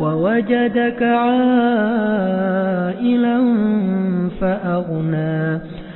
ووجدك عائلا فأغنى.